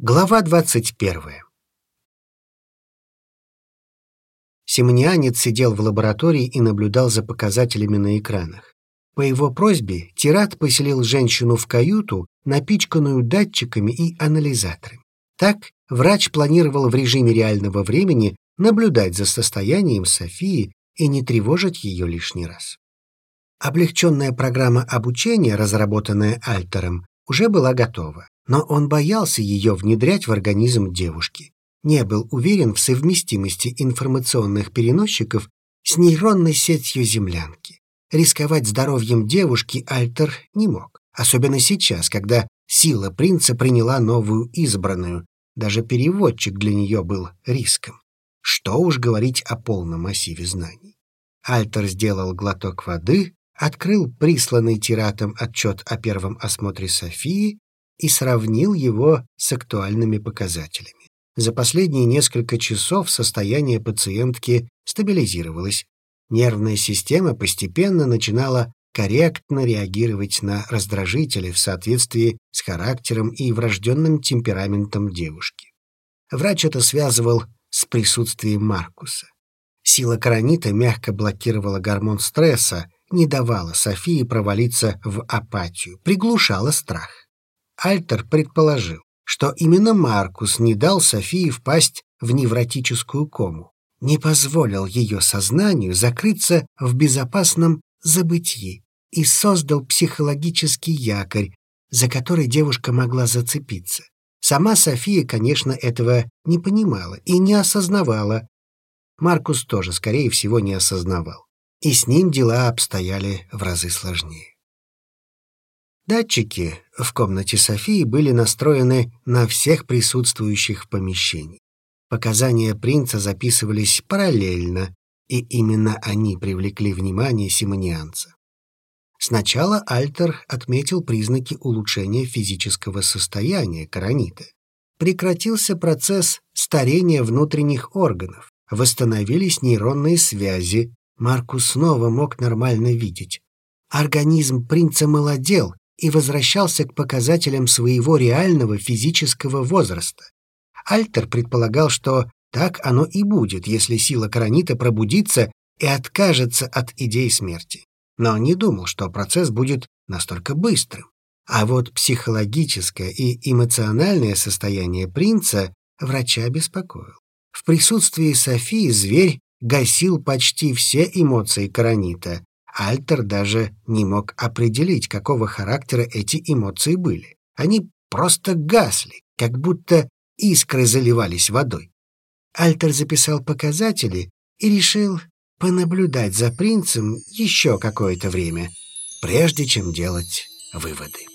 Глава 21. Семенианец сидел в лаборатории и наблюдал за показателями на экранах. По его просьбе Тират поселил женщину в каюту, напичканную датчиками и анализаторами. Так врач планировал в режиме реального времени наблюдать за состоянием Софии и не тревожить ее лишний раз. Облегченная программа обучения, разработанная Альтером, уже была готова но он боялся ее внедрять в организм девушки. Не был уверен в совместимости информационных переносчиков с нейронной сетью землянки. Рисковать здоровьем девушки Альтер не мог, особенно сейчас, когда сила принца приняла новую избранную. Даже переводчик для нее был риском. Что уж говорить о полном массиве знаний. Альтер сделал глоток воды, открыл присланный тиратом отчет о первом осмотре Софии и сравнил его с актуальными показателями. За последние несколько часов состояние пациентки стабилизировалось. Нервная система постепенно начинала корректно реагировать на раздражители в соответствии с характером и врожденным темпераментом девушки. Врач это связывал с присутствием Маркуса. Сила каранита мягко блокировала гормон стресса, не давала Софии провалиться в апатию, приглушала страх. Альтер предположил, что именно Маркус не дал Софии впасть в невротическую кому, не позволил ее сознанию закрыться в безопасном забытии и создал психологический якорь, за который девушка могла зацепиться. Сама София, конечно, этого не понимала и не осознавала. Маркус тоже, скорее всего, не осознавал. И с ним дела обстояли в разы сложнее. Датчики в комнате Софии были настроены на всех присутствующих в помещении. Показания принца записывались параллельно, и именно они привлекли внимание симонианца. Сначала Альтер отметил признаки улучшения физического состояния Каранита. Прекратился процесс старения внутренних органов, восстановились нейронные связи, Маркус снова мог нормально видеть. Организм принца молодел, и возвращался к показателям своего реального физического возраста. Альтер предполагал, что так оно и будет, если сила Каранита пробудится и откажется от идей смерти. Но не думал, что процесс будет настолько быстрым. А вот психологическое и эмоциональное состояние принца врача беспокоил. В присутствии Софии зверь гасил почти все эмоции Каранита, Альтер даже не мог определить, какого характера эти эмоции были. Они просто гасли, как будто искры заливались водой. Альтер записал показатели и решил понаблюдать за принцем еще какое-то время, прежде чем делать выводы.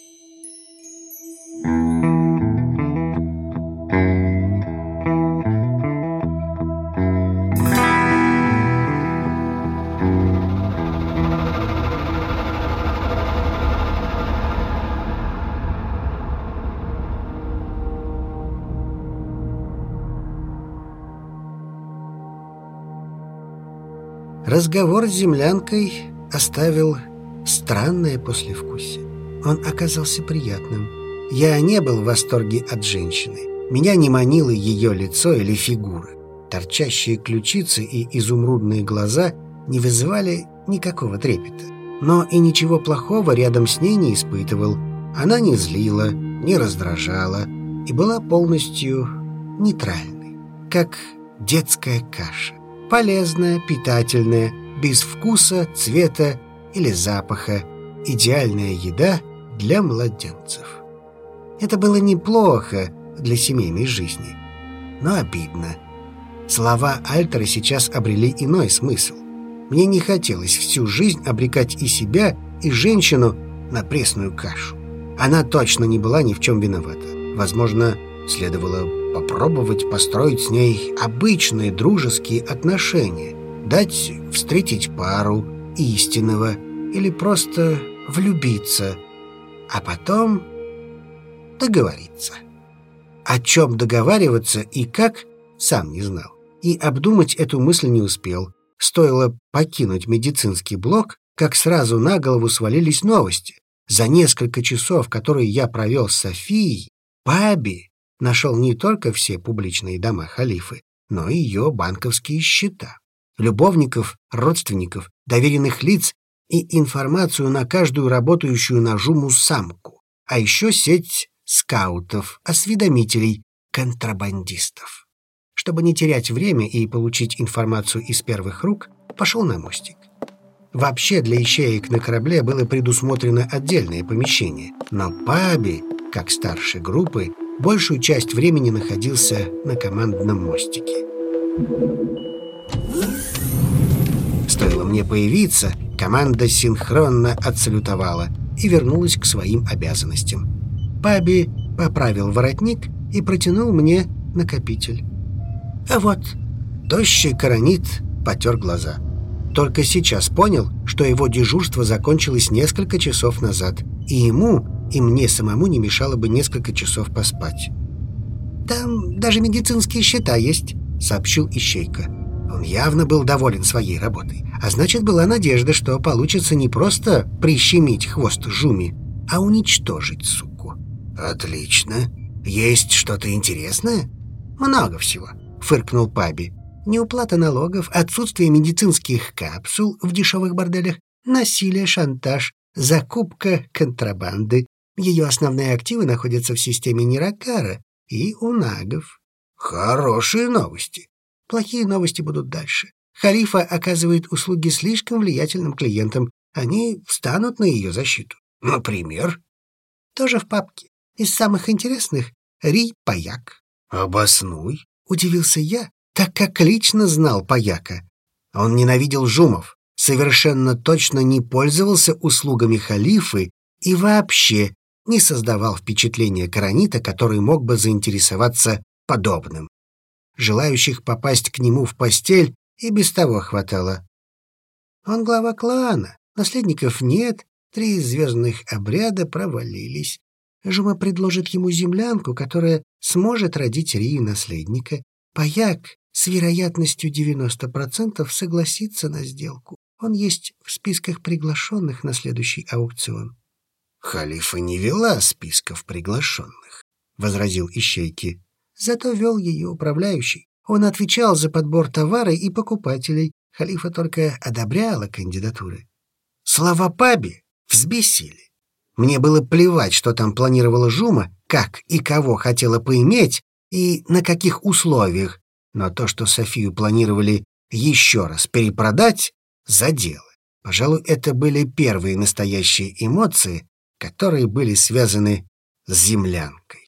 Разговор с землянкой оставил странное послевкусие. Он оказался приятным. Я не был в восторге от женщины. Меня не манило ее лицо или фигура. Торчащие ключицы и изумрудные глаза не вызывали никакого трепета. Но и ничего плохого рядом с ней не испытывал. Она не злила, не раздражала и была полностью нейтральной, как детская каша полезная, питательная, без вкуса, цвета или запаха, идеальная еда для младенцев. Это было неплохо для семейной жизни, но обидно. Слова Альтера сейчас обрели иной смысл. Мне не хотелось всю жизнь обрекать и себя, и женщину на пресную кашу. Она точно не была ни в чем виновата. Возможно, следовало попробовать построить с ней обычные дружеские отношения, дать встретить пару истинного или просто влюбиться, а потом договориться. О чем договариваться и как, сам не знал. И обдумать эту мысль не успел. Стоило покинуть медицинский блок, как сразу на голову свалились новости. За несколько часов, которые я провел с Софией, Паби нашел не только все публичные дома халифы, но и ее банковские счета, любовников, родственников, доверенных лиц и информацию на каждую работающую на жуму самку, а еще сеть скаутов, осведомителей, контрабандистов. Чтобы не терять время и получить информацию из первых рук, пошел на мостик. Вообще для ищеек на корабле было предусмотрено отдельное помещение, но Паби, как старший группы, большую часть времени находился на командном мостике. Стоило мне появиться, команда синхронно отсалютовала и вернулась к своим обязанностям. Паби поправил воротник и протянул мне накопитель. А вот, тощий коронит потер глаза. Только сейчас понял, что его дежурство закончилось несколько часов назад, и ему, и мне самому не мешало бы несколько часов поспать. «Там даже медицинские счета есть», — сообщил Ищейка. Он явно был доволен своей работой, а значит, была надежда, что получится не просто прищемить хвост Жуми, а уничтожить суку. «Отлично. Есть что-то интересное?» «Много всего», — фыркнул Паби. Неуплата налогов, отсутствие медицинских капсул в дешевых борделях, насилие, шантаж, закупка контрабанды. Ее основные активы находятся в системе Ниракара и у нагов. Хорошие новости. Плохие новости будут дальше. Халифа оказывает услуги слишком влиятельным клиентам. Они встанут на ее защиту. Например? Тоже в папке. Из самых интересных — Ри Паяк. «Обоснуй», — удивился я, так как лично знал Паяка. Он ненавидел Жумов, совершенно точно не пользовался услугами халифы и вообще не создавал впечатления Каранита, который мог бы заинтересоваться подобным. Желающих попасть к нему в постель и без того хватало. Он глава клана, наследников нет, три звездных обряда провалились. Жума предложит ему землянку, которая сможет родить Рии наследника. Паяк с вероятностью 90% согласится на сделку. Он есть в списках приглашенных на следующий аукцион. «Халифа не вела списков приглашенных», — возразил Ищейки. «Зато вел ее управляющий. Он отвечал за подбор товара и покупателей. Халифа только одобряла кандидатуры». Слова Паби взбесили. Мне было плевать, что там планировала Жума, как и кого хотела поиметь и на каких условиях, но то, что Софию планировали еще раз перепродать, задело. Пожалуй, это были первые настоящие эмоции, которые были связаны с землянкой.